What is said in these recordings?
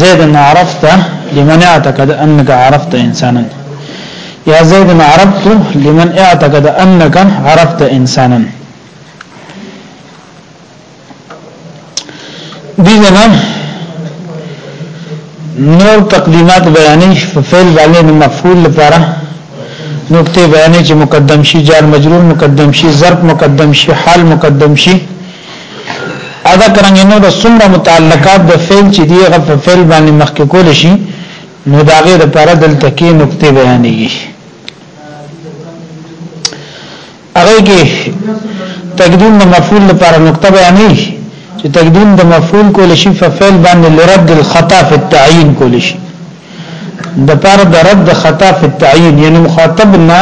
زید عرفت لمن اعتقد انك عرفت انسانا یا زید عرفت لمن اعتقد انك عرفت انسانا دي زمان نور تقدیمات بیانې په فعل باندې د مفعول لپاره نقطه بیانې چې مقدم شي جار مجرور مقدم شي ظرف مقدم شي حال مقدم شي ادا کرنګ نو د څومره متعلقات د فعل چې دی غو په فعل باندې مخکې کول شي نو دا غي د پر دلته کې نقطې بیانېږي هغه کې تقدیم د مفعول لپاره نقطه بیانې چې تقدیم د مفعول کول شي په فعل باندې لرد الخطا فی التعین کول شي د پاره د رد خطا په تعین یعنی مخاطب نه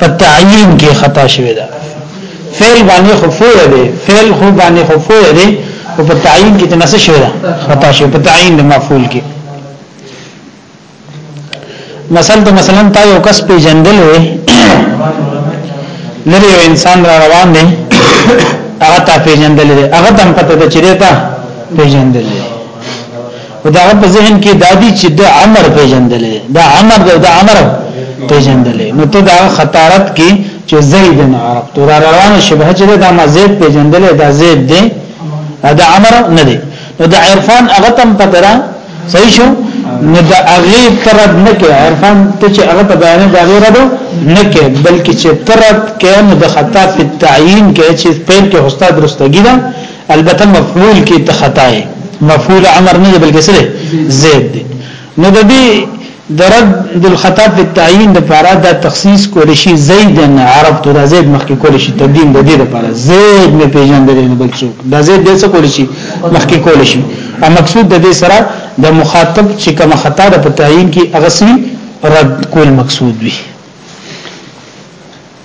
په تعین کې خطا شوی ده فعل باندې خو فوه دی فعل خو باندې خو فوه دی او په تعین کې تنسه شوی ده خطا شوی په تعین د مفعول کې مثلا ته مثلا تا یو کس په جندل وې لري یو انسان را روان دی هغه ته په جندل دی هغه تم پته چیرې تا په جندل دی او دا په ذهن کې دادی چې د عمر پیژندلې دا عمر دی دا عمر پیژندلې نو ته دا خطارت کې چې زید نه عرب تو دا روانه شبهه چې دا ما زید پیژندلې دا زید دی دا عمر نه دی نو دا عرفان هغه تم پتره صحیح شو نو دا هغه ترد نه کې عرفان ته چې هغه په بیان دا غیر ده نه کې بلکې چې ترد کې نو د خطا په تعین کې چې پیر کې استاد رستګی ده البته مفعول کې ته خطا یې مفعول امر نه بلکې سره زید دی نو د دې درد د الخطا په تعین د پاره دا تخصیص کول شي زیدن عرب ته دا زید مخکې کول شي تقدیم د دې لپاره زید نه پیژندل نه بل څوک دا زید د څه کول شي مخکې کول شي او مقصود د دې سره د مخاطب چې کوم خطا د تعین کې اغسری رد کول مقصود وي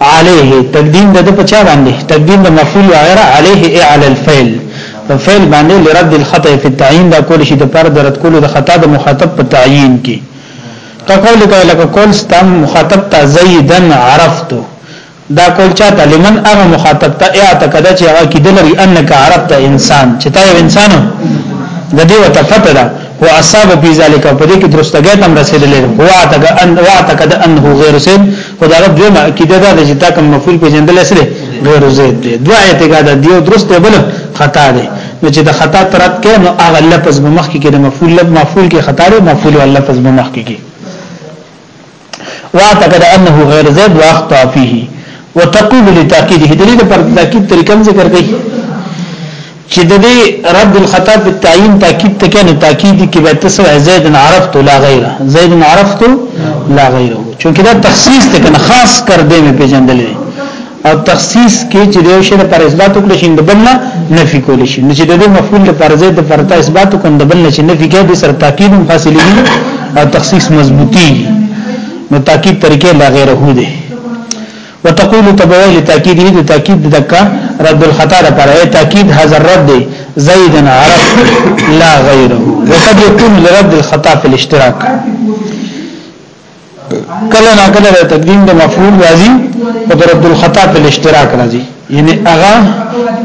عليه تقدیم د په چا باندې تقدیم د مفعول وغیره عليه اعلى الفعل په فعل باندې لرد الخطا فی التعین دا کول شي د پر د رد کولو د خطا د مخاطب په تعین کې کقول کوي لکه کول ستم مخاطب ته زیدن عرفتو دا کول چاته لمن هغه مخاطب ته اعتقد چې هغه کې دلري انک عرفت انسان چې تا یو انسان د دې وته پته ده هو اصحاب فی ذلک په دې کې درستګی تم رسیدلې هو اعتقد انه غیر سید خو دا دویمه عقیده ده چې تا کوم مفعول پیژندل سره غیر زید دی دوه اعتقاد دی او درست دی بل خطا دی نو چې د خطا ترات کې نو هغه لفظ به مخکې کې د مفعول لب مفعول کې خطا دی مفعول او لفظ به مخکې کې واعتقد انه غیر زید واخطا فيه وتقول لتاكيده دلیل پر تاکید طریقې ذکر کړي چې د دې رد الخطا په تعین تاکید ته کنه تاکید کې به تاسو زید عرفت لا غیر زید عرفت لا غیر چونکه دا تخصیص ته کنه خاص کر دې مې پیژندل او تخصیص کې چې دیو شی پر اثبات وکړي شین د بلنه نفي کول شي نو چې د دې مفعول لپاره زید د فرتا اثبات کوم د بلنه چې نفي کې به سر تاکید هم حاصلېږي او تخصیص مضبوطی نو تاکید طریقې لا غیر هو دي وتقول تبویل تاکید دی تاکید دکا رد الخطا لپاره ای تاکید هذا الرد زید عرف لا غیره وقد يكون لرد الخطا في الاشتراك کله نا کله د تقدیم د مفعول راځي او د رد الخطا په اشتراک راځي یعنی هغه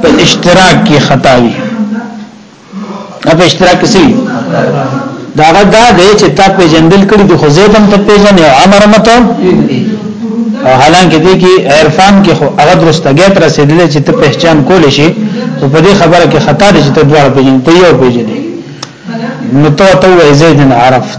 په اشتراک کې خطا وي په اشتراک کې سي دا غدا دی چې تا په جندل کړي د خزید هم ته پیژنې او عمر مته او حالانکه دې کې عرفان کې خو هغه درستګی تر رسیدلې چې ته پہچان کول شي او په دې خبره کې خطا دي چې ته دواړه پیژنې ته یو پیژنې نو ته ته زید عرفت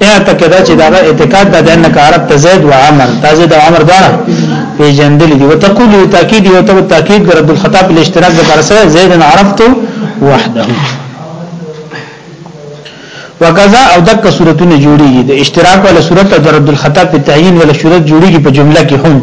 اعتقد چې دا اعتقاد د انک عرب ته زید و عمر تازه د عمر دا په جندل دی وتقول تاکید یو ته تاکید رد الخطاب الاشتراک د پرسه زید عرفت وحده وکذا او دک صورتونه جوړیږي د اشتراک ولا صورت او رد الخطاب په تعین ولا صورت جوړیږي په جمله کې هم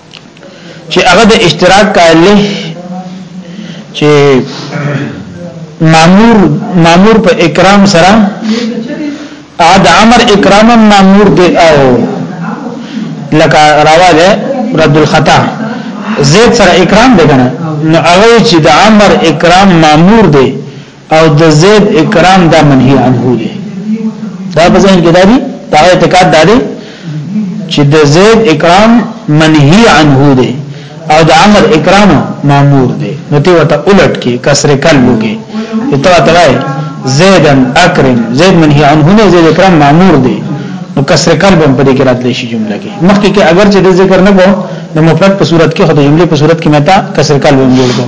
چې هغه د اشتراک قائل نه چې مامور مامور په اکرام سره ا د امر اکرام مامور دی او لکه راوا ده رد الخطا زید سره اکرام دی کنه نو هغه چې د امر اکرام مامور دی او د زید اکرام دا منهی عنه دی دا په ځین کې دا دی دا اعتقاد دا دی چې د زید اکرام منهی عنه دی او د عمر اکرام مامور دی نو ته وته الټ کې کسر کلو کې ته وته وای زیدن اکرم زید منهی عنه نه زید اکرام مامور دی نو کسر کلب هم په دې کې راتلی شي جمله کې مخکې کې اگر چې د ذکر نه کوو د مفرد په صورت کې خو د جملې په صورت کې متا کسر کلب هم جوړ کوو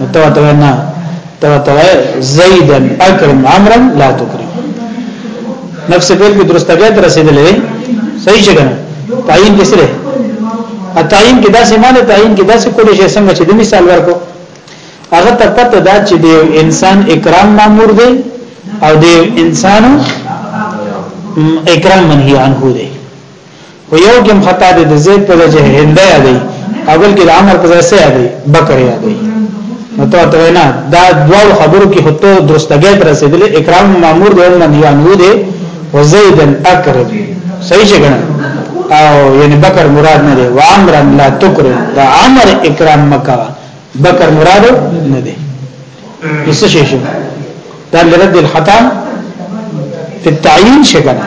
نو ته ته نه ته ته زیدا اکرم عمرا لا تکرم نفس بیل کې درستګه تر رسیدلې صحیح څنګه تعین کې سره ا تعین کې داسې معنی تعین کې داسې کولې چې څنګه چې د مثال ورکو هغه ته پته دا چې د انسان اکرام مامور دی او د انسان اکرام منهی عنه دی خو یو کې خطا دی د زید په ځای چې هنده یادې او بل کې د عمر په ځای سه یادې بکر یادې نو ته ته نه دا دوه خبرو کې هوته درستګې تر رسیدل اکرام مامور د امن یانو دی او زید الاکرم صحیح څنګه او یعنی بکر مراد نه دی و عمرن لا تکرم دا عمر اکرام مکا بکر مراد نه دی نو څه شي شي دا لرد الخطا په تعین شګنه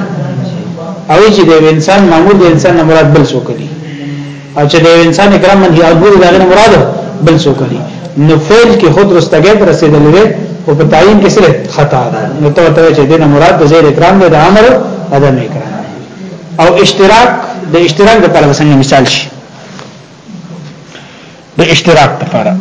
او چې د انسان مامور د انسان نه مراد بل څوک دی او چې د انسان کرام من هي اګور دا نه مراد بل څوک دی نو فعل کې خود رستګې پر رسیدل وي او په تعین کې سره خطا ده نو ته ته چې د مراد د زیر کرام د امر عدم کرام او اشتراک د اشتراک لپاره څنګه مثال شي د اشتراک لپاره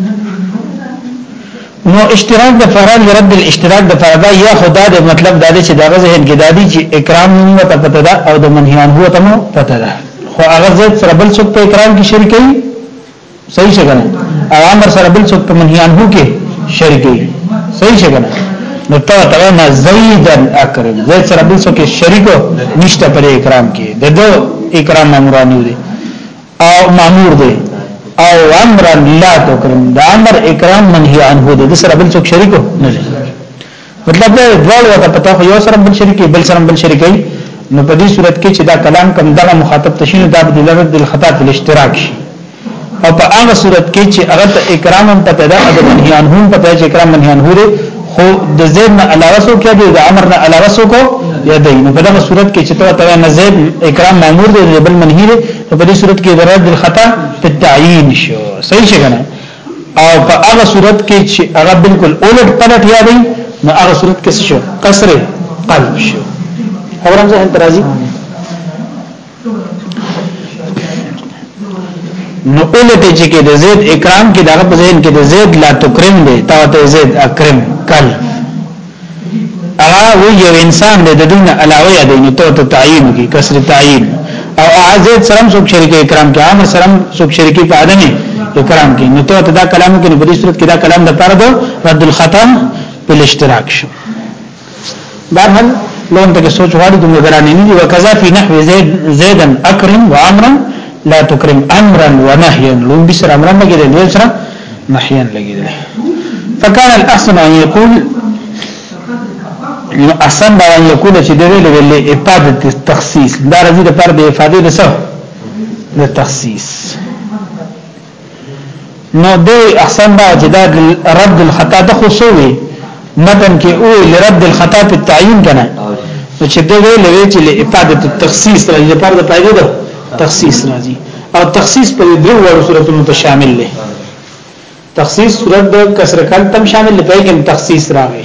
نو اشتراک د فرال رد الاشتراک د فردا یا خدا د مطلب دا دی چې دا ذهن کې دا دی چې اکرام موږ ته پته ده او د منهیان هو ته مو پته ده خو هغه ځد سره بل څوک په اکرام کې شریک وي صحیح څنګه او امر سره بل څوک په منهیان هو کې شریک وي صحیح څنګه نو تا ته نه زیدن اکرم زید سره بل څوک شریک نشته پر اکرام کې دغه اکرام امرانی دی او مامور دی او امر لا تکرم دا امر اکرام منهی عنه دی د سره بل څوک شریکو نه مطلب دا ډول وته پتا خو یو سره بل شریکي بل سره بل شریکي نو په دې صورت کې چې دا کلام کم دغه مخاطب تشینو دا د لرد د خطا په اشتراک شي او په هغه صورت کې چې هغه اکرام هم پته ده او منهیان هم پته چې اکرام منهیان هره خو د زید نه علاوه سو کې دی د امر نه علاوه سو کو یا دی نو په دغه صورت کې چې ته ته نه زید اکرام مامور دی بل منهی دی په دې صورت کې درد الخطا په تعین شو صحیح څنګه او په هغه صورت کې چې هغه بالکل اولټ پلټ یا دی نو هغه صورت کې شو قصر قلب شو خبرم زه انترازي نو اولته چې کې د زید اکرام کې دغه په ذهن کې د زید لا تکرم دی تا ته زید اکرم کل هغه و یو انسان دی د دنیا علاوه دی نو ته ته تعین کی کسر تعین او اعزید سلام سوک شریک اکرام کې عامر سلام سوک شریک په عدم اکرام کې نو ته دا کلام کې په دې صورت کې دا کلام د پاره دو رد الختم په اشتراک شو بهرحال لون ته سوچ غواړي دومره ګران نه دي وکذا فی نحو زید زیدا اکرم وامرا لا تکرم امرا ونهیا لون به سره امرا لګیدل نو سره نهیا لګیدل فکان الاحسن ان یقول نو احسن دا ان یقول چې د ویل ویل افاده تخصیص دا رضی د پر د افاده د سره د تخصیص نو د احسان دا چې دا رد الخطا د خصوصي متن کې او لرد الخطا په تعین کنه نو چې د ویل وی چې لافاده التخصیص راځي د پاره د پایده ده تخصیص راځي او تخصیص په دې ډول صورتونو ته شامل دی تخصیص صورت د کسر کلتم شامل دی په کې تخصیص راغی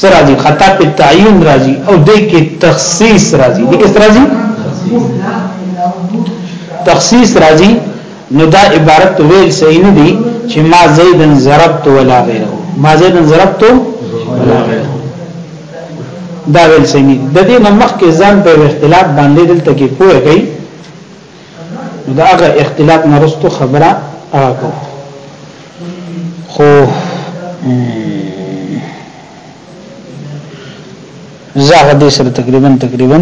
سرازی خطا په تعین رازی او دې کې تخصیص رازی دې کې سرازی تخصیص رازی نو دا عبارت ویل صحیح نه دی چې ما زیدن ضربت ولا غیره ما زیدن ضربت ولا غیره دا ویل صحیح نه د دې نمخ کې ځان په اختلاف باندې دلته کې پوهه کوي نو دا هغه اختلاط نه رستو خبره هغه کو خو زه هغه دې سره تقریبا تقریبا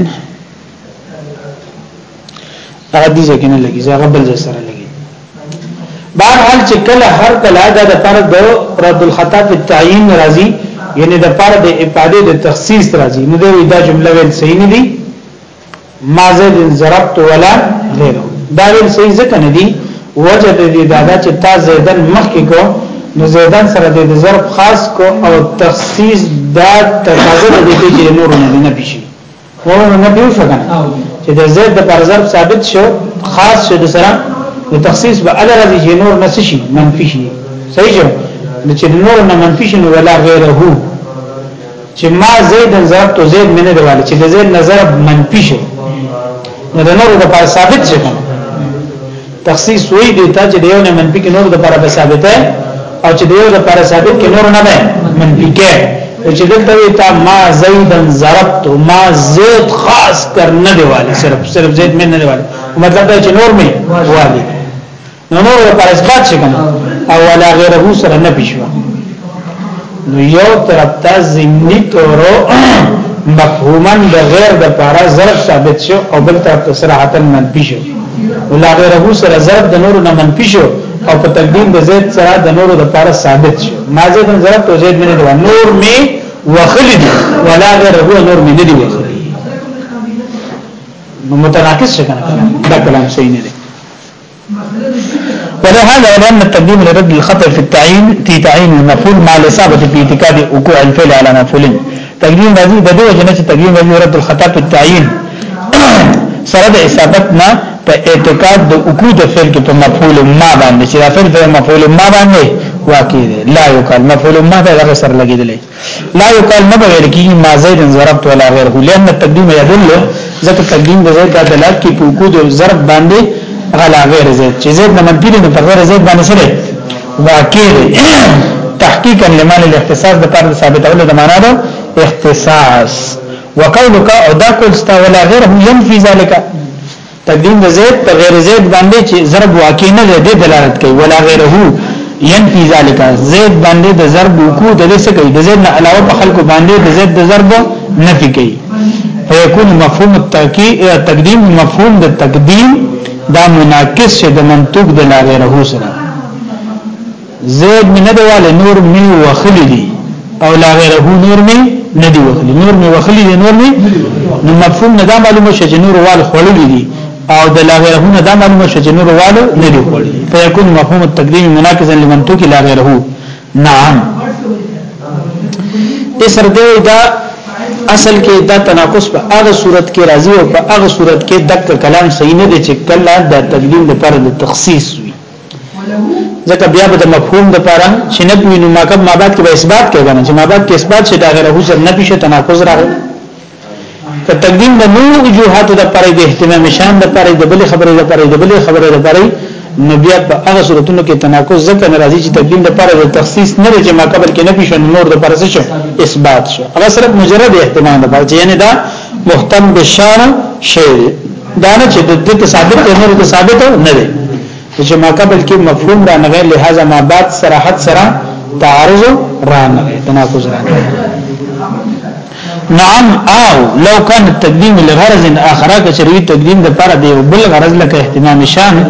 هغه دې ځکه نه لګي زه هغه بل ځای سره لګي بهر حال چې کله هر کله دا د پر د رد الخطا په تعین راځي یعنی د پر د افاده د تخصیص راځي نو دا جمله ویل صحیح نه دي ما زید ضربت ولا غیره دا ویل صحیح ځکه نه دی وجه د دې دا چې تا زیدن مخکې کو نو زیدن سره د ضرب خاص کو او تخصیص دا تقاضا د دې چې نور نه پیشي نور نه پیو شو کنه چې د زید د پر ضرب ثابت شو خاص شو د سره نو تخصیص به الله راځي چې نور نه شي منفي شي صحیح شو چې نور نه منفي شي نو ولا غیره چې ما زید ضرب تو زید منه دی والي چې د زید نظر منفي شو نو د نور د پر ثابت شي تخصیص وی دی ته چې دیو نه منفي کې نور د پر به ثابت ہے او چې دیو د پر ثابت کې نور نه ده منفي کې او چې دلته وی تا ما زیدن ضربت ما زید خاص کر نه دی والي صرف صرف زید منه دی والي مطلب دا چې نور می والي نو نور لپاره اثبات شي کنه او ولا غیره سره نه پښوا نو یو طرف ته زمینی تورو مفهوما د غیر د لپاره ضرب ثابت شو او بل طرف ته صراحتا منفي شو ولا غیره سره ضرب د نور نه منفي شو او په تقدیم د زید سره د نور د لپاره ثابت شو ما زید ضرب تو زید منه دی نور می وخلی دی ولا غیره نور می نه دی وخلی نو متناقض څنګه دا کلام صحیح نه دی ولهذا ولأن التقديم لرد الخطأ في التعيين في تعيين المفعول مع الإصابة في اعتقاد وقوع الفعل على مفعول تقديم راځي د دې وجنه چې تقديم راځي رد الخطأ في التعيين سره د اصابت نه په اعتقاد د وقوع د فعل کې په مفعول ما باندې چې دا فعل په مفعول ما باندې واقع دی لا یو کال مفعول ما ته هغه سره لګیدلی لا يقال نه بغیر کیږي ما زید ضربت ولا غیره لئن التقدیم يدل ځکه تقدیم د زید په دلالت کې په وجود او ضرب باندې غلا غیر زید چې زید نه منفي نه په غیر زید باندې سره واقع دی تحقیقا لمن الاختصاص د پر ثابتولو د معنا ده اختصاص وقولك او دا کول ستا ولا غیره ينفي ذلك تقدیم د زید په غیر زید باندې چې ضرب واقع نه دی د دلالت کوي ولا غیره ينفي ذلك زید باندې د ضرب وکړو د څه کوي د زید نه علاوه په خلکو باندې د زید د ضرب نفي کوي فيكون مفهوم التقديم مفهوم د تقدیم دا مناقض شه د منطوق د لا غیره سره زید می نه دیواله نور می وخلی دی او لا غیره نور می نه دی وخلی نور می وخلی دی نور می نو مفهوم نه دا معلومه شې چې نور وال خړلې دي او د لا غیره نه دا معلومه شې چې نور وال نه دی خړلې فیکون مفهوم التقدیم مناقضا لمنطوق لا غیره نعم اسر دی دا اصل کې دا تناقض په هغه صورت کې راځي او په هغه صورت کې دک کلام صحیح نه دی چې کله د تقدیم لپاره د تخصیص ځکه بیا به د مفهوم د پاره چې نه پوی نو ماکب مابات کې به اثبات کوي کنه چې مابات کې اثبات شي دا غیره حضور نه پیشه تناقض راغلی که تقدیم د نور وجوهات د پاره د اهتمام شان د پاره د بل خبره د پاره د بل خبره د پاره نو بیا په هغه صورتونو کې تناقض ځکه ناراضي چې تقدیم د پاره د تخصیص نه لري چې ماکب کې نه پیشه نور د پاره څه اثبات شي هغه صرف مجرد اهتمام د پاره یعنی دا محتم بشار شی دی دا نه چې د دې ته ثابت دی نور ته ثابت نه دی چې ما قبل کې مفهوم را نه غیر لہذا ما بعد صراحت سره تعارض را نه تناقض را نه نعم او لو كان التقديم لغرض اخر کچری تقدیم د پر دی بل غرض لکه اهتمام شان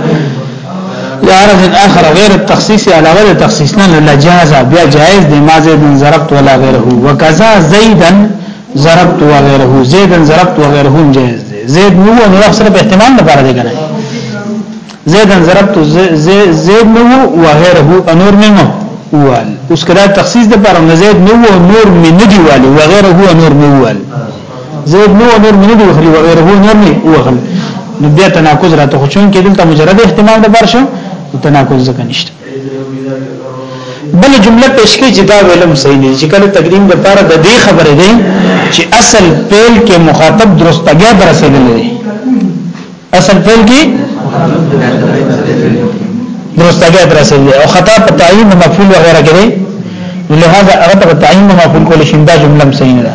لغرض اخر غیر التخصيص على غیر التخصيص نه لجاز بیا جائز دی ما زید ضربت ولا غیره وکذا زیدن ضربت و غیره زید ضربت و غیره جائز دی زید نو نو اکثر په احتمال نه بار دی کنه زید ضربت زید نو و غیره انور منه وال اوس کدا تخصیص د پر زید نو و نور می ندی والی و غیره انور می وال زید نو و نور می ندی وخلی و غیره انور می وخل نو بیا تناقض راته خو چون کې دلته مجرد احتمال د بار شو تناقض ځکه نشته بل جمله پیش کی چې دا ویلم صحیح نه چې کله تقدیم د پاره د دې خبره ده چې اصل پیل کې مخاطب درستګیا در رسیدل دي اصل پیل کې درستګیا در رسیدل او خطا په تعین مفعول وغیرہ کې لہذا هغه په تعین مفعول کول شي دا جمله صحیح نه ده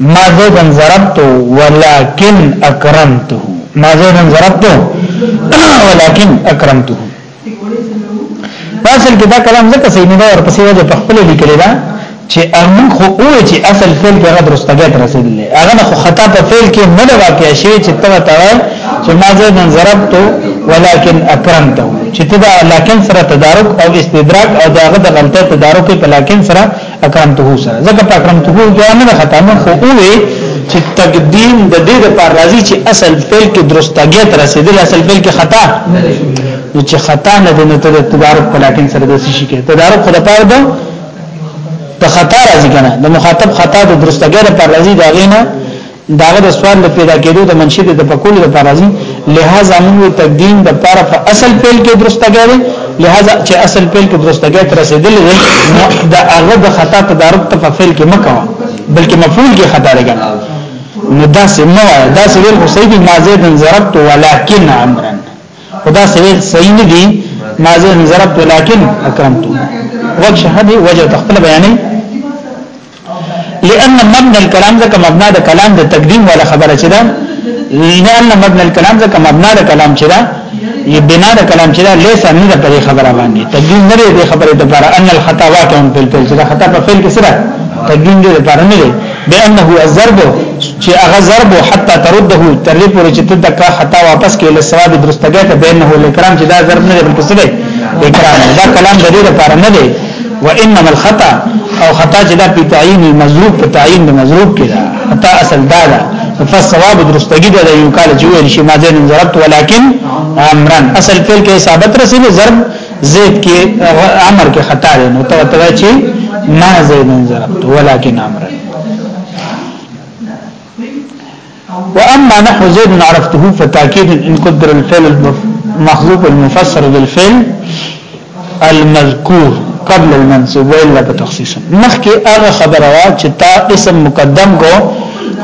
ما زیدن ضربت ولكن اکرمته ما زیدن ضربت ولكن اکرمته اصل کې دا کلام ځکه صحیح نه دی او پسې وجه په خپل لیکل دا چې امون خو او چې اصل فعل کې غد رستګه تر رسیدل هغه خو خطا په فعل کې نه دا واقع شي چې تبه تبه چې ما زه نن ضربته ولكن اکرمته چې تدا لکن سره تدارک او استدراک او داغه د غلطه تدارک په لکن سره اکرمته سره ځکه په اکرمته کې نه خطا مو خو وې چې تقدیم د دې لپاره راځي چې اصل فعل کې درستګیا تر رسیدل اصل فعل کې خطا نو چې خطا نه دي نو ته تدارک په لاټین سره د شي کې تدارک خو د پاره ده ته خطا راځي کنه د مخاطب خطا د درستګیا لپاره راځي دا غینه داغه د سوال د پیدا کېدو د منشي د پکول د پارازي لہذا موږ تقدیم د پاره په اصل پیل کې درسته غواړي لہذا چې اصل پیل کې درسته غواړي تر رسیدل نو د هغه د خطا تدارک ته په فعل کې مکو بلکې مفعول کې خطا لګا نو دا سمو دا سویل خو صحیح دی مازه د ضربت ولکن امرن خدا سویل صحیح نه دی مازه ضربت ولکن اکرمت وجه هدي وجه تخپل بیانې لأن مبنى الكلام ځکه مبنا د کلام د تقدیم ولا خبره چې ده لأن مبنى الكلام ځکه مبنا د کلام چې ده بنا د کلام چې ده ليس نه ده په خبره باندې تقدیم نه دی خبره د پر ان الخطا واقع په فعل چې خطا په فعل کې سره تقدیم دی پر نه دی بانه الضرب چې هغه ضرب حتى ترده تر دې پورې چې ته کا خطا واپس کې له ثواب درستګه ته بینه الکرام چې دا ضرب نه دی بلکې څه دی اکرام دا کلام د دې لپاره نه دی وانما الخطا او خطا چې دا په تعین المضروب په تعین المضروب کې دا خطا اصل دا ده فالصواب درستګي دا یو کال چې ویل شي ما زین ضربت ولکن امرن اصل فعل کې ثابت رسیدي ضرب زید کې امر کې خطا ده نو ته ته چې ما زین ضربت ولکن امرن واما نحو زيد عرفته فتاكيد ان قدر الفعل المخلوق المفسر بالفعل المذكور قبل المنصوب والا بتخصيص مخکې هغه خبره وا چې تا اسم مقدم کو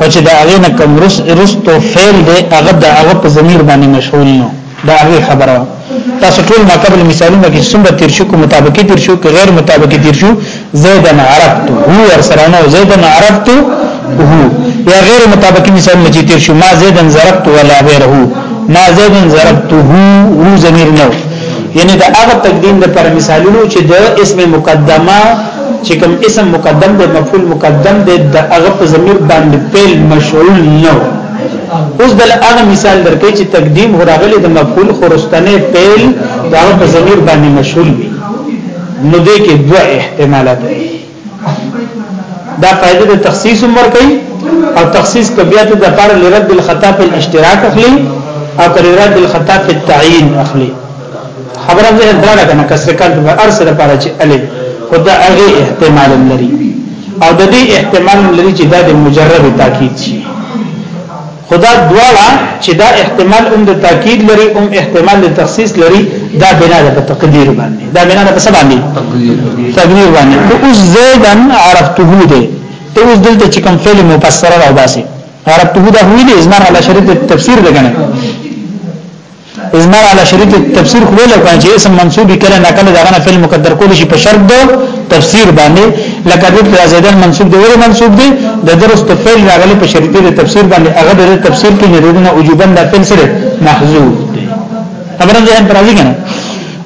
او چې دا هغه نه کوم رس رستو فعل دی هغه د هغه په ضمیر باندې مشغول نو دا هغه خبره تاسو ټول ما قبل مثالونه کې څومره تیر شو کوم مطابقي تیر شو که غیر مطابقي تیر شو زیدن عرفت هو ور سره نو زیدن عرفت هو یا غیر مطابقي مثالونه چې تیر شو ما زیدن ضربت ولا غیره ما زیدن ضربته هو ضمیر نو یعنی دا هغه تقدیم د پر مثالونو چې د اسم مقدمه چې کوم اسم مقدم د مفعول مقدم د هغه په ضمیر باندې فعل مشغول نو اوس دل هغه مثال درکې چې تقدیم هراغلی د مفعول خرستنه پیل دا په ضمیر باندې مشغول وي نو دې کې دوه احتمالات دا فائدې د تخصیص عمر کوي او تخصیص کبیات د لپاره لرد الخطا په اشتراک اخلي او کړه رد الخطا په تعین اخلي خبره دې دا ده کنه کسر قلب به ارسه لپاره چې الف خدا هغه احتمال لري او د دې احتمال لري چې دا د مجرد تاکید شي خدا دواړه چې دا احتمال هم د تاکید لري هم احتمال د تخصیص لري دا بنا ده په تقدیر باندې دا بنا ده په سبا باندې تقدیر باندې نو اوس زیدن عرفته ده ته اوس دلته چې کوم فعل مفسر راو باسي عرفته ده ویلې ازمار علی شرط تفسیر ده کنه اضمار علی شریط تفسیر خو له کوم چې اسم منصوب کله نه کله دغه فعل مقدر کول شي په شرط دو تفسیر باندې لکه د زیدن منصوب دی ور منصوب دی د درس په فعل راغلی په شریط د تفسیر باندې هغه د تفسیر کې نه دونه وجوبن د فعل سره محذوف دی خبره ده پر راځي کنه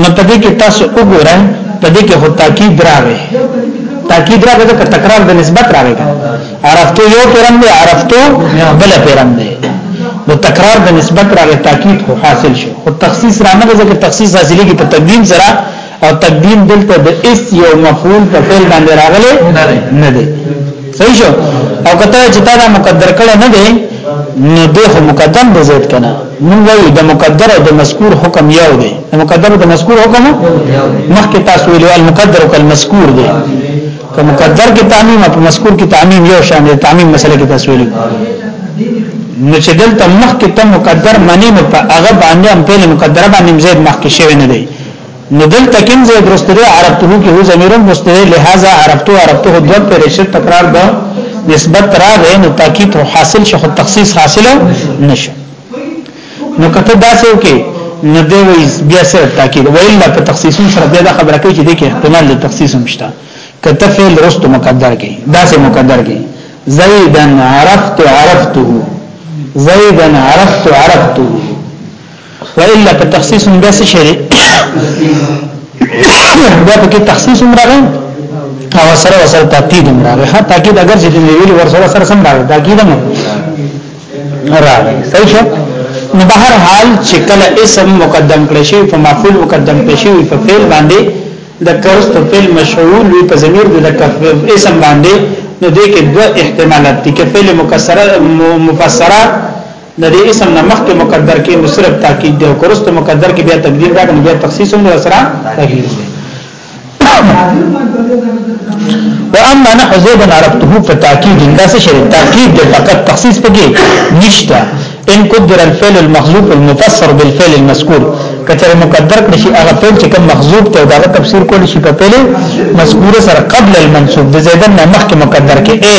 نو په دې کې تاسو وګورئ په دې کې هو تاکید راغی تاکید راغی دا تکرار د نسبت راغی عرفتو یو پیرم دی عرفتو بل پیرم دی نو تکرار د نسبت راغی تاکید خو حاصل شو خو تخصیص رانه ځکه تخصیص حاصلې کې په تقدیم سره او تقدیم دلته د اس یو مفعول په فعل باندې راغلی نه دی صحیح شو او کته چې تا مقدر کړه نه دی نو دغه مقدم به زید کنه نو وایو د مقدر او د مذکور حکم یو دی د مقدر او د مذکور حکم مخکې تاسو ویلو المقدر او المذکور دی که مقدر کې تعمیم او مذکور کې تعمیم یو شان دی تعمیم مسله کې تاسو ویلو نو چې دلته مخکې ته مقدر معنی نو په هغه باندې هم په مقدره باندې زید مخکې شوی نه دی نو دلته کوم ځای درسته دی عربته کې هو ضمیر مستری لہذا عربته عربته دوه پر شر تکرار ده نسبت راغې نو تاکید حاصل شو خو تخصیص حاصل نشو نو کته داسې وکي نو دی وی بیا سره تاکید ویلا په تخصیص سره دا خبره کوي چې د کې احتمال د تخصیص مشته کته فعل رست مقدر کې داسې مقدر کې زیدن عرفت عرفته زیدن عرفت عرفته والا په تخصیص هم داسې شي دا په کې تخصیص هم راغی او سره سره تاکید هم راغی ها تاکید اگر چې دی ویل ور سره سره سم راغی تاکید هم راغی صحیح شو نو بهر حال چې کله اسم مقدم کړي شي په مفعول مقدم کړي شي په فعل باندې د کرس په فعل مشغول وي په ضمیر د اسم باندې نو دې کې دوه احتمالات دي کې فعل مکسره مفسره د دې اسم نه مخکې مقدر کې مصرف تاکید دی او کرست مقدر کې بیا تقدیر دا کنه بیا تخصیص هم سره تغییر دی واما نحو زید عرفته فتاکید دا څه شی تاکید دی فقط تخصیص پکې نشته ان قدر الفعل المخزوب المفسر بالفعل المذكور کچره مقدر کړی شي هغه فعل چې کوم مخزوب ته دا تفسیر کول شي په فعل مذکور سره قبل المنصوب د زیدن نه مخکې مقدر کې اے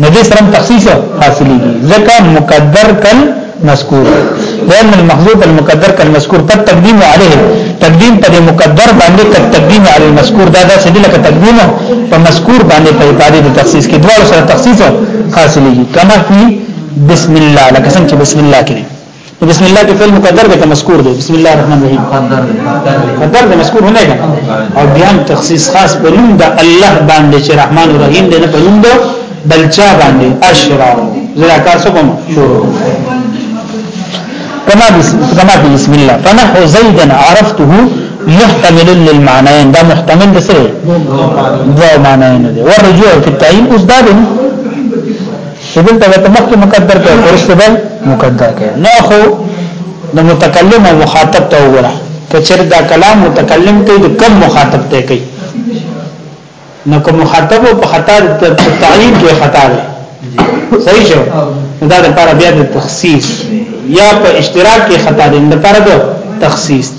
نو دې سره تخصیص حاصلېږي ځکه مقدر کل مذکور لأن المحذوف المقدر کل مذکور پر تقدیم علیه تقدیم پر مقدر باندې کل تقدیم علی المذکور دا داسې دی لکه تقدیم په مذکور باندې په عبادت تخصیص کې دوه سره تخصیص حاصلېږي کما فی بسم الله لکه څنګه بسم الله کې بسم الله کې فعل مقدر دی که مذکور دی بسم الله الرحمن الرحیم مقدر دی مقدر دی مذکور نه دی او بیا تخصیص خاص په نوم د الله باندې چې رحمان الرحیم دی نه په نوم دی بلچا باندې اشرا زرا کار څه کوم شروع کما بسم کما بسم الله فنحو زيدا عرفته محتمل للمعنيين دا محتمل ده سره دو معنيين ده والرجوع في التعيين اوس دا ده چې دلته به مخکې مقدر کړي ورسته به مقدر کړي نه خو د متکلم او مخاطب ته وګوره کچر دا کلام متکلم کوي د کم مخاطب ته کوي نو کوم مخاطب په خطا تعین کې خطا ده صحیح شو دا د لپاره بیا د تخصیص یا په اشتراک کې خطا ده د لپاره د تخصیص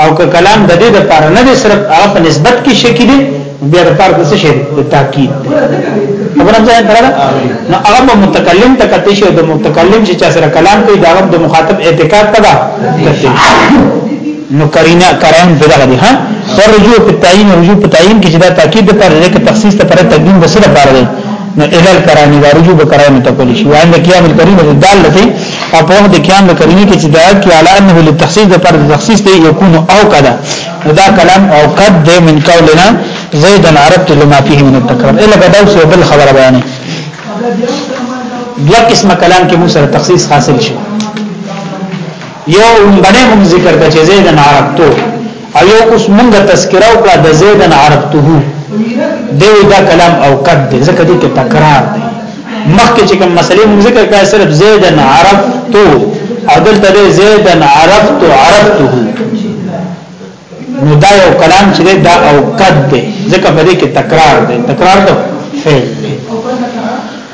او که کلام د دې لپاره نه دی صرف هغه په نسبت کې شکی دی بیا د پاره د څه شی د تاکید خبره ځای کړه نو هغه به متکلم ته کته شي د متکلم چې چا سره کلام کوي دا د مخاطب اعتقاد ته ده نو کرینا کرام دغه دي ها ورجو په تعین رجو په تعین کې چې دا تاکید د پاره کې تخصیص ته پر تقدیم بسره پاره دی نو اله الکرامه دا رجوع بکرامه ته کول شي وان د قیام الکریم د دال لته او په وخت د قیام الکریم کې چې دا کې علا انه للتخصیص د پر تخصیص ته یکون او کدا دا کلام او قد د من قولنا زیدا عرفت لما فيه من التکرار الا کدا اوس بل خبر بیانې دوا قسمه کلام کې مو سره تخصیص حاصل شي یو باندې هم ذکر کړه چې زیدا عرفتو او یو اوس مونږ تذکرہ وکړه د زیدن عرفته دی دا کلام او کټ دی ځکه دې کې تکرار دی مخکې چې کوم مسلې مونږ ذکر کړه صرف زیدن عرفته او دلته دی زیدن عرفت عرفته نو دا یو کلام چې دا او کټ دی ځکه په دې کې تکرار دی تکرار دی فعل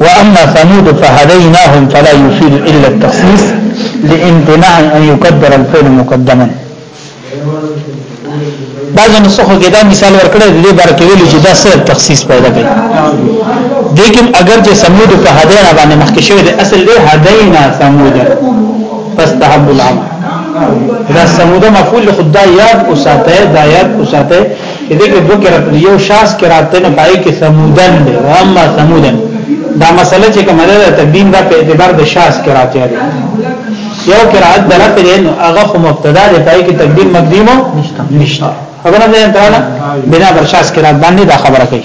واما ثمود فهديناهم فلا يفيد الا التخصيص لامتناع ان يقدر الفعل مقدما بعض نسخو کې دا مثال ورکړی د دې بار کې ویل چې دا سره تخصیص پیدا کوي لیکن اگر چې سمود په هدینا باندې مخکې شوی دی اصل دی هدینا سمود فاستحب العمل دا سمود مفعول خدای یاد او ساته دا یاد او ساته دې کې دوه قرات یو شاس قرات ته نه پای کې سمودن دی اما سمودن دا مسله چې کومه ده تقدیم دا په اعتبار د شاس قرات دی یو قرات د رفع دی نو هغه خو مبتدا دی پای کې تقدیم مقدیم نشته نشته خبره ده تعالی بنا بر شاس قرات باندې دا خبره کوي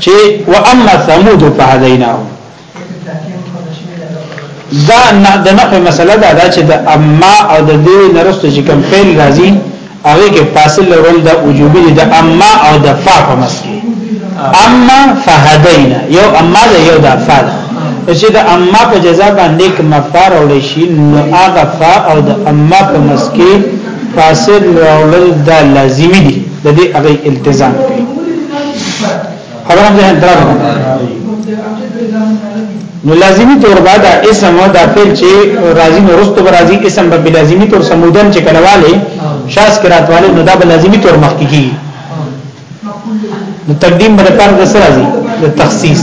چې واما ثمود فهديناهم دا نه د نفع مسله دا ده چې د اما او د دې نرسته چې کوم فعل راځي هغه کې فاصل رول د وجوبي د اما او د فا په مسکی اما فهدینا یو اما ده یو د فا ده چې د اما په جزا باندې کوم فار او شي نو هغه فا او د اما په مسکی فاصل رول د لازمی دي د دې هغه التزام کوي خبره ده درغه نو لازمی طور بعد اسم دا فعل چې راضی نو رستو برازی اسم به لازمی طور سمودن چې کلواله شاس کراتواله نو دا به لازمی طور مخکیږي نو تقدیم بر پر د سر راضی د تخصیص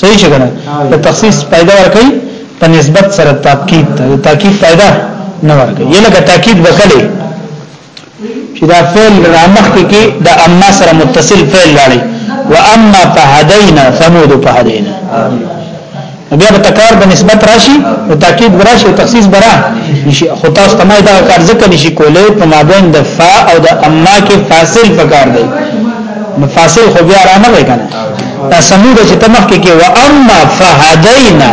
صحیح شګنه د تخصیص پیدا ورکړي په نسبت سره تاکید ته تاکید پیدا نه ورکړي یله که تاکید وکړي چې دا فعل را مخ کې د اما سره متصل فعل لري و اما فهدینا ثمود فهدینا بیا په تکرار د نسبت راشي او تاکید راشي او تخصیص برا نشي خو تاسو ته ما دا کار ځکه نشي کولای په مابین د فا او د اما کې فاصل پکار دی نو فاصل خو بیا را نه وای کنه دا سمود چې تمخ کې کې و اما فهدینا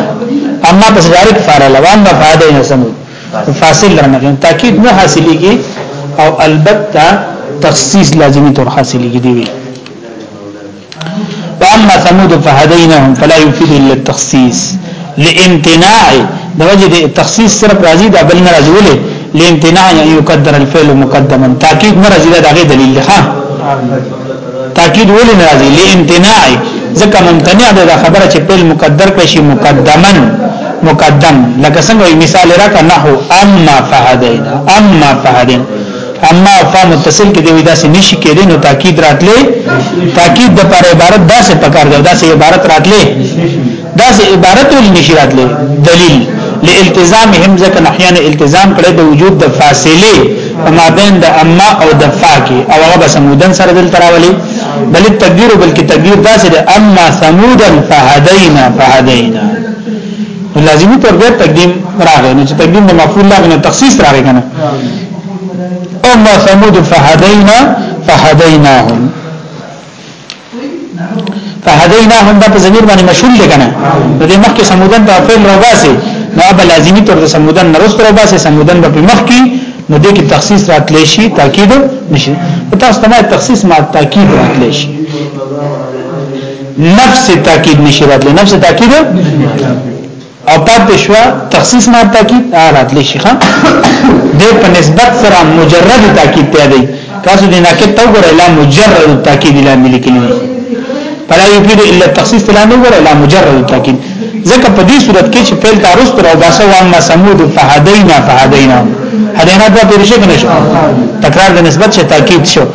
اما پس جارک فعل و اما فهدینا سمود فاصل را نه تاکید نه حاصلېږي او البته تخصیص لازمی طور حاصلېږي دی وی واما ثمود فهديناهم فلا يفيد الا التخصيص لامتناع د وجه د تخصیص صرف راځي دا بل نه راځي ولې لامتناع یعنی یقدر الفعل مقدما تاکید نه راځي دا غي دلیل ده تاکید ولې نه راځي لامتناع ځکه ممتنع ده خبره چې فعل مقدر کړي شي مقدما مقدم لکه څنګه مثال راکا نحو اما فهدینا اما فهدینا اما فا متصل کې دی داسې نشي کېدی نو تاکید راتلې تاکید د پر عبارت داسې پکار دی داسې عبارت راتلې دا سه عبارت ول نشی راتلی دلیل لالتزامهم ځکه نحیان التزام کړی د وجود د فاصله په مابین د اما او د فاکی او هغه به سمودن سره دل تراولی بل تقدیر بل کی تقدیر دا سه اما سمودن فهدینا فهدینا لازمی طور به تقدیم راغی نو چې تقدیم د مفعول لاغ نه تخصیص راغی کنه اما ثمود فهدینا فهدیناهم فهدیناه هم دا په ضمیر باندې مشغول دی کنه نو د مخکې سمودن ته فعل روباسي نو اب لازمی تر سمودن نرست روباسي سمودن په مخکې نو د کې تخصیص راتلی شي تاکید نشي تاسو ته تخصیص ما تاکید راتلی شي نفس تاکید نشي راتلی نفس تاکید او پاتې شو تخصیص ما تاکید راتلی شي ښا د په نسبت سره مجرد تاکید ته دی تاسو د ناکید تو ګره لا مجرد تاکید لا ملي کلو فلا يفيد الا التخصيص لا نه ګره لا مجرد تاکید ځکه په دې صورت کې چې فعل تعرض تر او باسه وان ما سمود فهدینا فهدینا هدینا په دې شي کې نشو تکرار د نسبت چې تاکید شو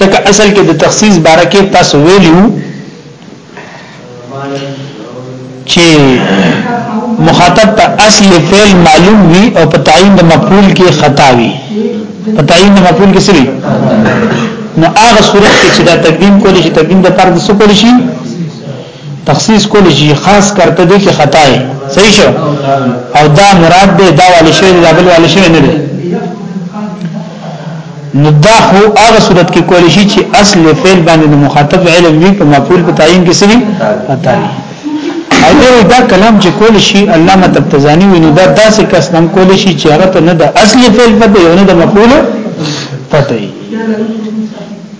ځکه اصل کې د تخصیص باره کې تاسو ویلو چې مخاطب ته اصل فعل معلوم وي او په تعین د مفعول کې خطا وي په تعین د مفعول کې سری نو هغه صورت کې چې دا تقدیم کول شي تقدیم د فرض سو کول شي تخصیص کول شي خاص کرته دي کې خطا یې صحیح شو او دا مراد دی دا والی شوی دا بل والی شوی نه دی نو دا خو هغه صورت کې کول شي چې اصل فعل باندې د مخاطب علم وي په مفعول په تعین کې سوي خطا یې اگر دا کلام چې کول شي علامه تبتزانی ویني دا داسې کس نم کول شي چې هغه ته نه د اصل فعل پته نه د مفعول پته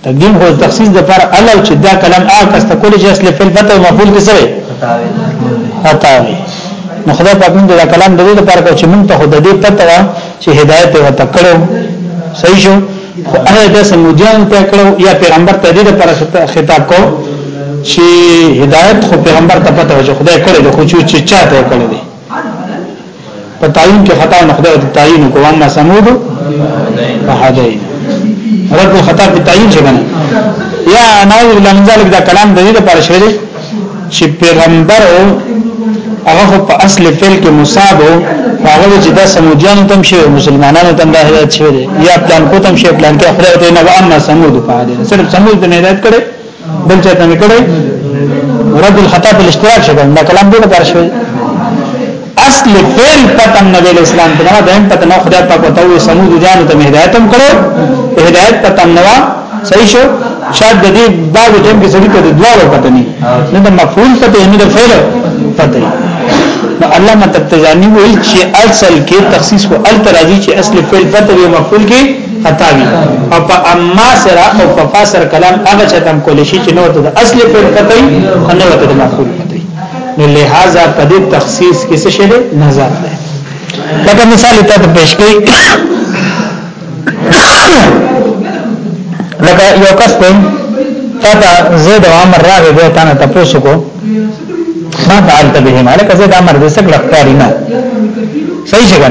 تقدیم هو تخصیص د پر الو چې دا کلام آ کس ته کول چې اصل فعل پته او مفعول کې سره خطا وي نو خدای پاک موږ دا کلام د دې لپاره کو چې موږ ته خدای دې پته وا چې هدایت او تکړه صحیح شو خو هغه د سمودیان ته کړو یا پیغمبر ته دې لپاره خطاب کو چې هدایت خو پیغمبر ته پته و چې خدای کړی دی خو چې چا ته کړی دی په تعین کې خطا نه خدای ته تعین کو اما سمود فهدین رد خطا په تعین شي کنه یا نعوذ بالله من ذلک دا کلام د دې لپاره شوی دی چې پیغمبر هغه په اصل فعل کې مصاب او هغه چې دا سمودیان تم شي مسلمانانو تم دا هدایت شوی دی یا پلان کو تم شي پلان کې خدای ته نه و اما سمود فهدین صرف سمود نه هدایت کړي بل چا ته کړی رد الخطا په اشتراک شوی دا کلام دې لپاره شوی اصل فعل پتن نبی اسلام ته نه دیم پتن نه خدای پاک ته وي سمود جان ته هدایت هم کړو هدایت پتن نه صحیح شو شاید د دې بعد ټیم کې سړي ته د دوه پته نه نه د مفعول پته نه د فعل پته نو الله متتجانی وایي چې اصل کې تخصیص کو الترازی چې اصل فعل پته وي مفعول کې فتاوی او په اما سره او په فاسر کلام هغه چې تم کول شي چې نو ته د اصل په کتای او نو ته د معقول کتای نو لہذا په دې تخصیص کې څه شی نظر ده لکه مثال ته پیش کړي لکه یو کس ته تا زید او عمر راغی به تا نه تاسو کو ما فعلت بهما لکه زید عمر د سکل اختیاري نه صحیح څنګه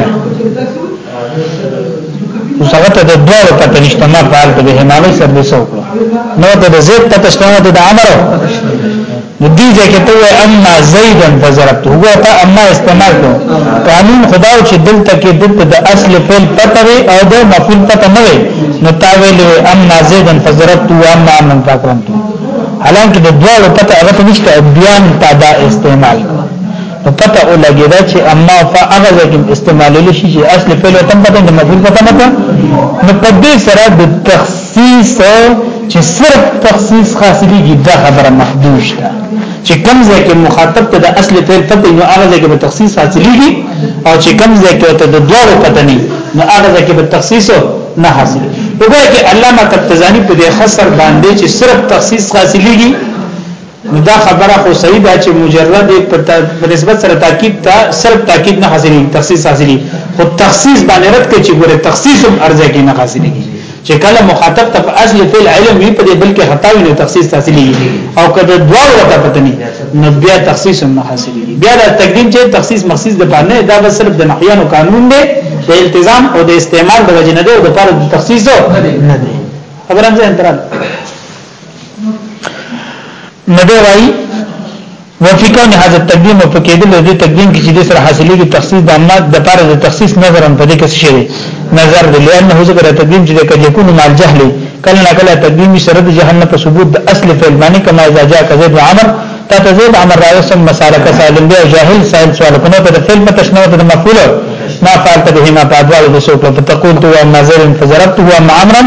اوس هغه ته د دوه پته نشته ما فعال ته به هماغه سر به سو کړو نو ته د زید پته شته ته د امر نو دې ځکه ته اما زیدن فزرت هو ته اما استعمال کو قانون خدا چې دلته کې دلته د اصل فعل پته وي او د مفعول پته نه وي نو تا ویل اما زیدن فزرت او اما من تکرمت حالانکه د دوه پته هغه نشته بیان تا دا استعمال کو نو پته او لګیدا چې اما فاغه ځکه استعمال لشي چې اصل فعل وطن پته نه مفعول پته نه ده نو په دې سره د تخصیص چې صرف تخصیص خاصيږي دا خبره محدود ده چې کوم ځای کې مخاطب ته د اصل فعل پته نو هغه ځای کې به تخصیص حاصلېږي او چې کوم ځای کې ته د دوه پته نه نو هغه ځای کې به تخصیص نه حاصل وګورئ چې علامه تبتزانی په دې خسر باندې چې صرف تخصیص حاصلېږي نو دا خبره خو صحیح ده چې مجرد په نسبت سره تاکید ته صرف تاکید نه حاصلې تخصیص حاصلې خو تخصیص باندې رد کې چې ګوره تخصیص هم ارزه کې نه حاصلې چې کله مخاطب ته اصل فعل علم وي په دې بلکې خطا وي نو تخصیص حاصلې او کله دوا ورته پته نه نو بیا تخصیص هم نه حاصلې بیا دا تقدیم چې تخصیص مخصیص د باندې دا بس صرف د نحیان او قانون دی د التزام او د استعمال د وجنه دی او د پر تخصیص نه دی خبرم زه انترال نه دی وایي وفي کون هذا التقديم په کېدل د تقدیم کې چې د سره حاصلې کې تخصیص د امات د پاره د تخصیص نظر هم په دې کې شي نظر دی لانه ذکر تقدیم چې کله یکون مال جهل کله نه کله تقدیم سره د جهنم په ثبوت د اصل فعل باندې کما اذا جاء كذب عمر تا ته زید امر راوي ثم سالک سالم دی او جاهل سائل سوال کنه ته د فعل په تشنه ته د مفعول ما فعلت بهما په ادوار د سوق په تقول تو اما زر فزرت هو اما امرا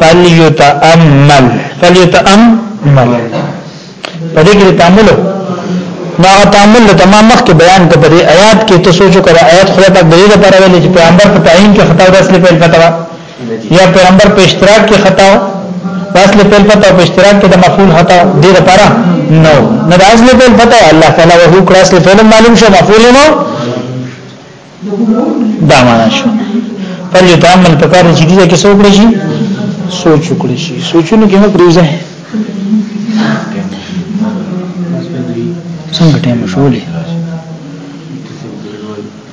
فليتامل فليتامل په دې کې تامل ما تامل د تمام مخ کې بیان کړ په آیات کې ته سوچو کړه آیات خدای پاک دې لپاره ویل چې پیغمبر په تعین کې خطا رسل په الفتوا یا پیغمبر په اشتراک کې خطا و اصل پیل پتا په اشتراک کې د مفعول خطا دې لپاره نو نه د اصل پیل پتا الله تعالی وه کړ اصل پیل معلوم شو مفعول نو دا معنا شو پر یو تعامل په کار چې دې کې څوک شي سوچ وکړي شي سوچونه کې نه پریوځه څنګه ټیم شولې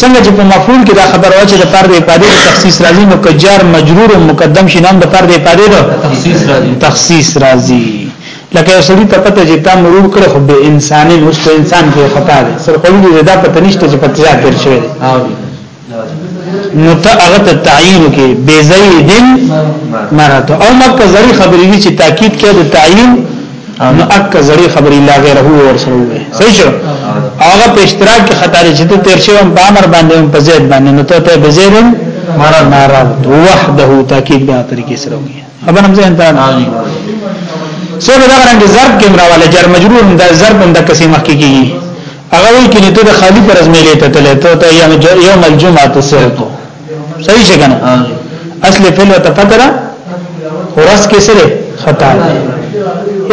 څنګه چې په مفعول کې دا خبره واچې د پر د افاده تخصیص راځي نو کجار مجرور مقدم شي نام د پر د افاده ده تخصیص راځي تخصیص راځي لکه یو سړی ته پته چې تا مرور کړ خو به انسان نه اوس په انسان کې خطا ده سر خو دې دا پته نشته چې پته ځا تیر شوی نو ته هغه ته تعین کې بزیدن مرته او مکه زری خبرې چې تاکید کې د تعین نو اک زړی خبرې لا غیره هو ور سره وي صحیح شو هغه په اشتراک کې خطا لري چې ته تیر شوم په امر باندې هم په زید باندې نو ته ته به زید مراد مراد وحده تاکید به طریقې سره وي خبر هم ځین ته نه سو دا رنګ ضرب کې مراواله جر مجرور دا ضرب هم د کسې مخ کې کیږي هغه وی کې ته د خالی پر ازمه لیته تلې ته یوم الجمعه ته سره صحیح شي کنه اصل فعل ته پته را ورس کې سره خطا ده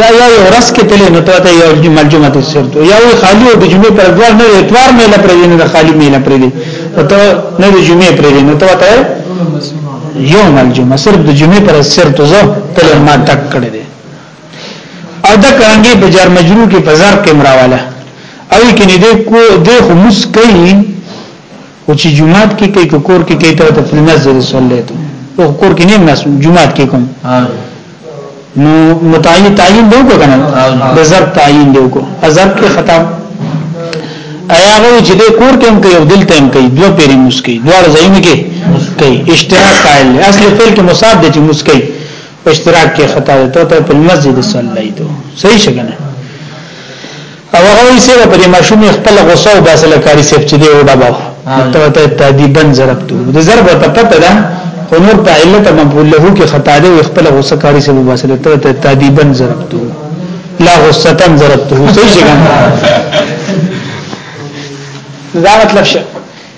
یا یا ورس کې تلې نو ته یو جمل جمله ته شرط یا وی خالی او د جمعې پر ځوار نه اتوار مې نه پرې نه خالی مې نه پرې او ته نه د جمعې پرې نه ته ته یوم الجمعه صرف د جمعې پر شرط زو تلې ما تک کړې دي او دا کرانګي بجار مجرور کې بازار کې مراواله او کې نه دې کو دې خمس کوي او چې جمعات کې کوي کو کور کې کوي ته ته فل مسجد صلیت او کور کې نیم ناس جمعات کې کوم نو متعین تعین دی کو کنه د ضرب تعین دی کو ضرب کې خطا ایا غو چې د کور کې هم کوي او دلته هم کوي دوه پیری مسکی دوه ځایم کې کوي اشتراک قائل اصل فعل کې مصاب دي چې مسکی اشتراک کې خطا ده ته په مسجد صلیت صحیح شګنه او هغه وی سیره په دې ماشوم خپل غوسه او باسه له قاری صاحب چې دی وډبا ته ته تادیبن ضرب ته د ضرب ته پته ده خو نور په علت مقبول له کې خطا دی خپل غوسه قاری صاحب باسه له ته تادیبن ضرب ته لا غصتن ضرب ته صحیح څنګه دا مطلب شه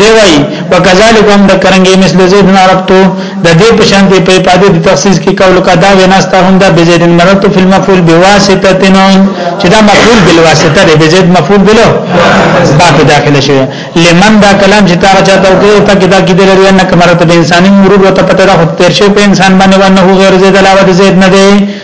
دی وایي وکذالک هم د کرنګي مثل زید عربتو د دې په شان دی په پاده د تخصیص کې کول کا دا ویناستا هم د بزید مرتو فی المفعول بواسطه تنون چې دا مفعول بالواسطه دی بزید مفعول بلو باقی داخله شوی لمن دا کلام چې تا چاته وکړي په کې دا کې درې نه کمرته د انساني مرور وته پته را خو تیر شي په انسان باندې ونه غیر زید علاوه د زید نه دی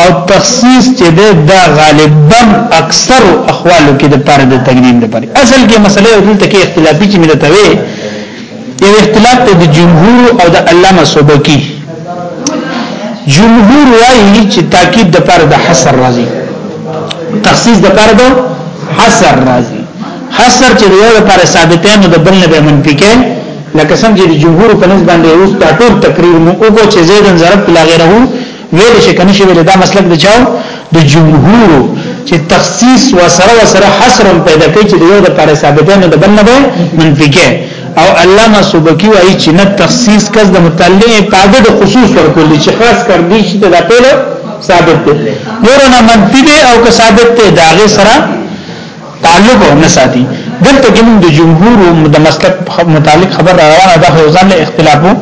او تخصیص چې ده دا غالبا اکثر اخوالو کې د پاره د تقدیم ده پاره اصل کې مسله یو دلته کې اختلافي چې ملته وي یو اختلاف ته د جمهور او د علامه سبکی جمهور وايي چې تاکید د پاره د حصر راځي تخصیص د پاره د حصر راځي حصر چې یو د پاره ثابتې نو د بل نه به منفي کې لکه څنګه چې جمهور په نسبت باندې اوس دا ټول تقریر مو وګو چې زیدن ضرب لا غیره ویل شي کنه شي ویل دا مسلک د چاو د جمهور چې تخصیص و سره و سره حصر پیدا کوي چې یو د پاره ثابته نه د بل نه منفي کې او علامه سبکی وایي چې نه تخصیص کس د متعلق پاده د خصوص ورکول چې خاص کر دي چې دا پیل ثابت دی نور نه منفي دی او که ثابت دی دا غي سره تعلق نه ساتي دلته کوم د جمهور د مسلک متعلق خبر روانه ده خو ځان له اختلافو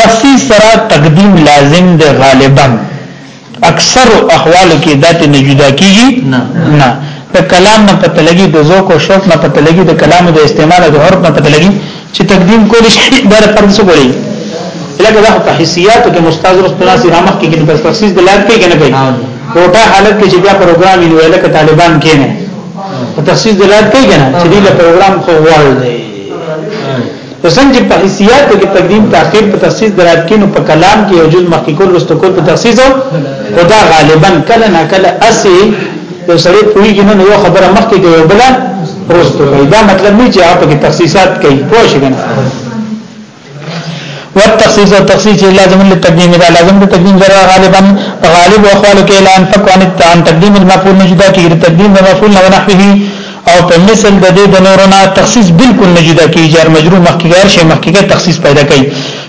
تخصیص سره تقدیم لازم دی غالبا اکثر احوالو کې داتې نه جدا کیږي نه د کلام نه پته لګي د ذوق او شوق نه پته لګي د کلام د استعمال او د حرف نه پته لګي چې تقدیم کول شي د فرض څه کوي لکه دا په حسیاتو کې مستاذ رستناسي رامخ کې کې بس تخصیص د لار کې نه کوي کوټه حالت کې چې بیا پروګرام یې ویل کې طالبان کې نه تخصیص د لار کې نه چې د پروګرام خو وړل دی حسن چې په حسياتو کې تقدیم تاخير په تخصیص درات کې نو په کلام کې یو جز مخکې کول رستو کول په تخصیص او خدا غالبا کله نه کله اسی یو سړی پوری کې نو یو خبره مخکې کوي بل رستو کوي دا مطلب نه چې هغه کې تخصیصات کوي پوه شئ کنه والتخصيص والتخصيص لازم للتقديم اذا لازم للتقديم ذرا غالبا غالب واخوالك الى ان فقوا عن تقديم المفعول نجدا كي تقديم المفعول ونحوه او په مثل د دې د نورو نه تخصیص بالکل نه جدا کیږي جار مجرور مخکې غیر شي مخکې تخصیص پیدا کوي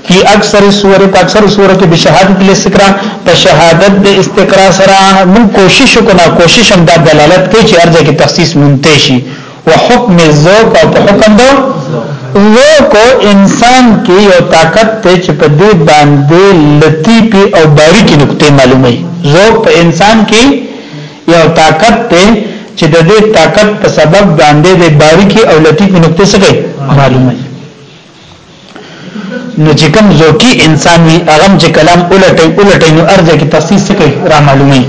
فی اکثر سور په اکثر سور کې بشهادت الاستقرا په شهادت د استقرا سره موږ کوشش وکړو کوشش هم د دلالت کوي چې ارزه کې تخصیص مونته شي وحکم الذوق او په حکم دو ذوق انسان کې یو طاقت ته چې په دې باندې لطیفه او باریکي نقطې معلومه ذوق په انسان کې یو طاقت ته چې د دې طاقت په سبب باندې د باریکی او لطیف نقطه څخه معلومه نو چې کوم ذوقي انسان وي هغه چې کلام الټي الټي نو ارزه کې تفصیل څه کوي را معلومي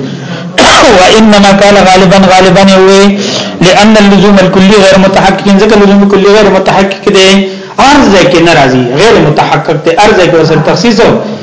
وانما قال غالبا غالبا وي لان اللزوم الكلي غير متحقق ځکه لزوم الكلي غير متحقق دی ارزه کې ناراضي غیر متحقق دی ارزه کې ورسره تخصیص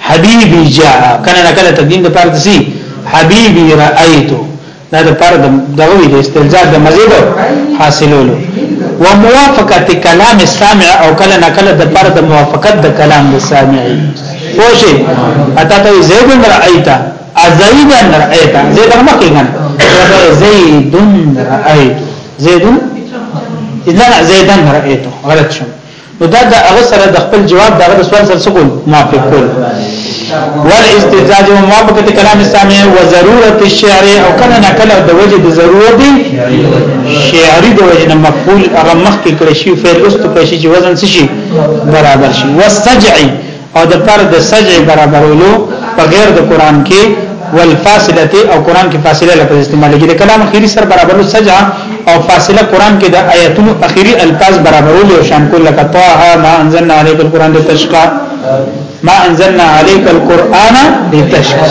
حبيبي جاء کله نه کله تقدیم د پاره دسی حبيبي رايت دا د پاره دغه وی د استلزام د مزید حاصلولو وموافقه کلام السامع او کله نه کله د پاره د موافقت د کلام د سامع خوشي اته ته زید رايت ازيد رايت زید هم کې کنه زید رايت زید اذا زیدن رايت غلط شم نو دا د هغه سره د خپل جواب دغه سوال سره سکول موافق کول والاستدراج موافقه کلام السامع وضرورت الشعر او کله نه کله د وجه د ضرورت شعري د وجه نه مقبول هغه مخ کې کړی شي فعل است کړی شي وزن شي برابر شي واستجعي او د پر د سجع برابرولو په غیر د قران کې والفاصله او قران کې فاصله لپاره استعمالېږي د کلام اخیری سره برابرلو سجع او فاصله قران کې د آیاتونو اخیری الفاظ برابرولو او شان کول لکه طه ما انزلنا عليك القران لتشقى ما انزلنا عليك القران لتشقى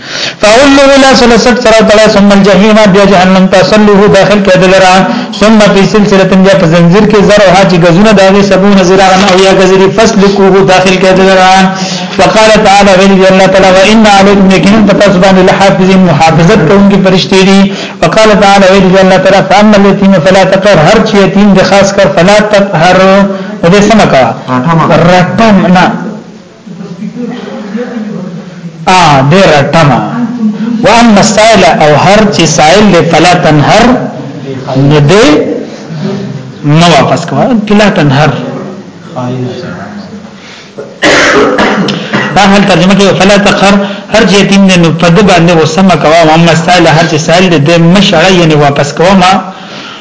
فعلو الى سلسط سره تړه ثم الجحیم بیا جهنم ته صلوه داخل کېدل را ثم فی سلسله بیا په زنجیر کې زر او حاجی غزونه داغه سبون زران او یا غزری فصل کوه داخل کېدل را وقال تعالی ویل دی الله تعالی وان علیکم یقینا تتسبان للحافظین محافظت کوونکی فرشتي دي وقال تعالی ویل دی الله تعالی فاما الیتیم فلا تقهر هر چی یتیم د خاص کر فلا تقهر ودې سمکا رقم نه ا ډیر ټما وان مسائل او هر چې سائل له فلا تنهر نه دی نو واپس کوه فلا تنهر دا حال ترجمه کوي فلا تخر هر چې تیم نه په د باندې وسمه کوه وان مسائل هر چې سائل دی مشړه یعنی واپس کوه ما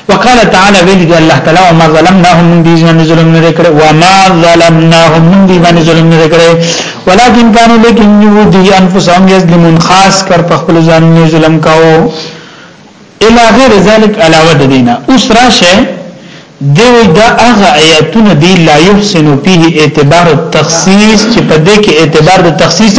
وقال تعالی ویلی دی الله تعالی وما ظلمناهم من دي باندې ظلم نه کړ وما ظلمناهم من دي باندې ظلم نه کړ ولكن كانوا لكن يودي انفسهم يظلمون خاص کر په خپل ځان نه ظلم کاو الى غیر ذلك علاوه دینا اوس راشه دوی دا هغه آیاتونه دی لا يحسن فيه اعتبار التخصيص چې په دې کې اعتبار د تخصیص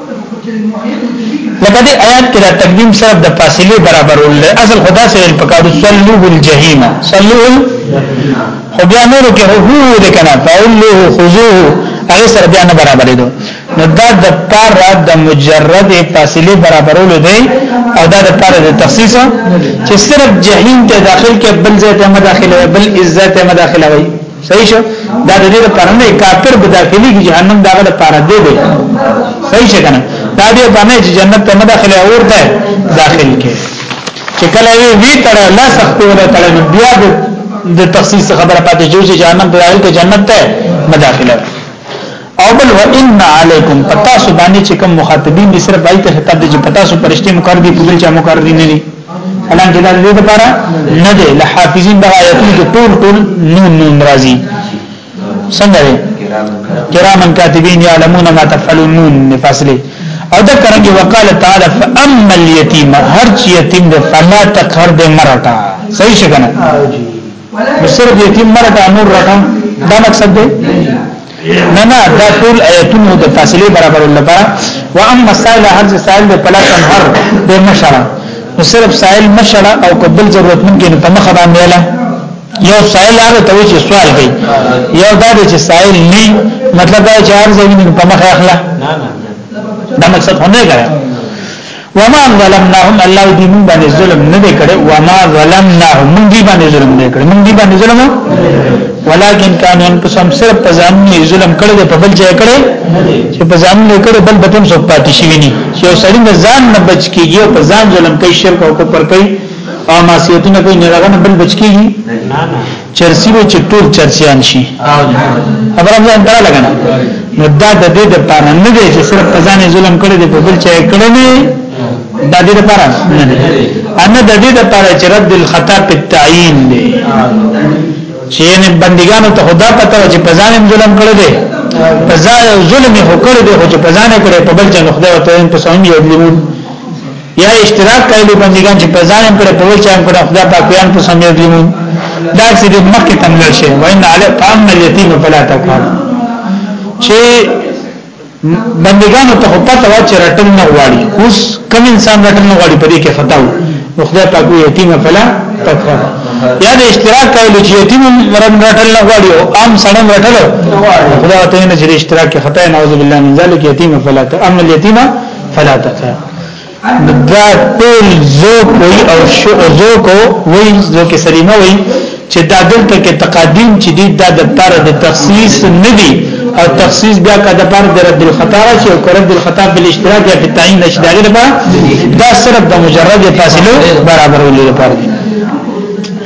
لکه دې آیات کې دا تقدیم صرف د فاصله برابرول دی اصل خدا سره پکارو صلوه الجحیم صلوه خو بیا نور کې هو دې کنه فعلوه خذوه هغه سره بیا نه برابرې دو نو دا د پار د مجرد فاصله برابرول دی او دا د پار د تخصیص چې صرف جهنم ته داخل کې بل ځای ته مداخله بل عزت ته مداخله وي صحیح شو دا د دې لپاره نه کافر به داخلي کې جهنم داغه لپاره دی دی صحیح شو کنه دا دې باندې چې جنت ته نه داخله اور ته داخل کې چې کله وی وی تر لا سخت ولا تر بیا د تخصیص خبره پاتې جوړ چې جهنم ته داخل کې جنت ته نه داخله او بل و ان علیکم پتا سو باندې چې کوم مخاطبین دي صرف ایت خطاب دي چې پتا سو پرشته مقر دي په بل چا مقر دي نه دي الان کې دا دې لپاره نه دي لحافظین د آیاتونو کې ټول ټول نون نون راځي څنګه دي کرامن کاتبین یعلمون ما تفعلون نون فاصله او دا کرنګي وقاله تعالی فاما اليتيم هر چی یتیم ده فلا تقهر ده مرتا صحیح څنګه نو صرف یتیم مرګه نور رټه دا مقصد دی نه نه دا ټول آیتونه د فاصله برابر لپاره و اما السائل هر سائل د پلا تنهر د مشره نو صرف سائل مشره او قبل ضرورت ممکن په مخ باندې اله یو سائل هغه ته چې سوال کوي یو دا چې سائل نه مطلب دا چې هر ځای په مخ اخلا نه نه دا مقصد هونه غواړي وما ظلمناهم الله دې مونږ باندې ظلم نه دی کړی وما ظلمناهم مونږ دې باندې ظلم نه کړی مونږ دې باندې ظلم ولكن كانوا انفسهم صرف په ځان نه ظلم کړی په بل ځای کړی چې په ځان نه کړی بل به تم سو پاتې شي ویني چې سړی نه ځان نه بچ کیږي په ځان ظلم کوي شرک او کفر کوي او معصیتونه کوي نه لغنه بل بچ کیږي نه نه چرسی به چې ټول چرسیان شي خبره ځان ته لګنه نو دا د دې لپاره نه دی چې صرف په ځان ظلم کړی دی په بل چا کړی نه دا دې لپاره نه دی ان د دې لپاره چې رد الخطا په تعین دی چې نه بندګانو ته خدا پته چې په ځان ظلم کړی دی په ځان ظلم یې وکړ دی خو چې په ځان کړی په بل چا خدای ته په سم یې یا اشتراک کړي بندګان چې په ځان پر په وچا پر خدا پاک بیان په سمې دي دا چې د مخکې تمل شي وان علی قام الیتیم فلا تکان چې بندگانو ته پته وا چې رټل نه غواړي اوس کوم انسان رټل نه غواړي په دې کې خطا و خدای پاک یتیم فلا تکان یا د اشتراک کولو چې یتیم مرن رټل نه غواړي او عام سړی رټل خدای ته نه چې اشتراک کې خطا نعوذ بالله من ذلک یتیم فلا تکان اما الیتیم فلا تکان دا ټول ذوق وي او شو ذوق وي ذوق سلیمه وي چې دا دلته کې تقدیم چې دی دا د پر د تخصیص نه دی او تخصیص بیا کده پر د رد الخطا چې او رد الخطا بل اشتراک یا تعین نشداري لپاره دا صرف د مجرد فاصله برابرولو لپاره